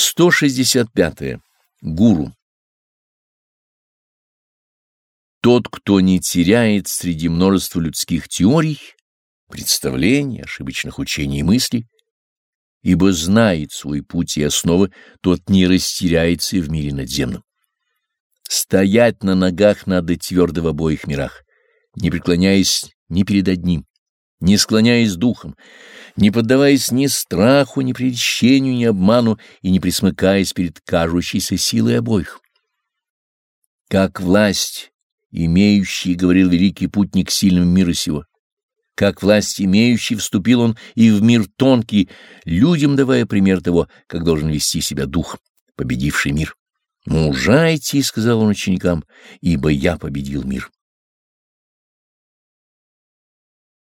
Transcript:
165. -е. Гуру. Тот, кто не теряет среди множества людских теорий, представлений, ошибочных учений и мыслей, ибо знает свой путь и основы, тот не растеряется и в мире надземном. Стоять на ногах надо твердо в обоих мирах, не преклоняясь ни перед одним, не склоняясь духом, не поддаваясь ни страху, ни прельщению, ни обману и не присмыкаясь перед кажущейся силой обоих. Как власть, имеющий, говорил великий путник сильным мира сего, как власть имеющий вступил он и в мир тонкий, людям давая пример того, как должен вести себя дух, победивший мир. «Мужайте», — сказал он ученикам, — «ибо я победил мир».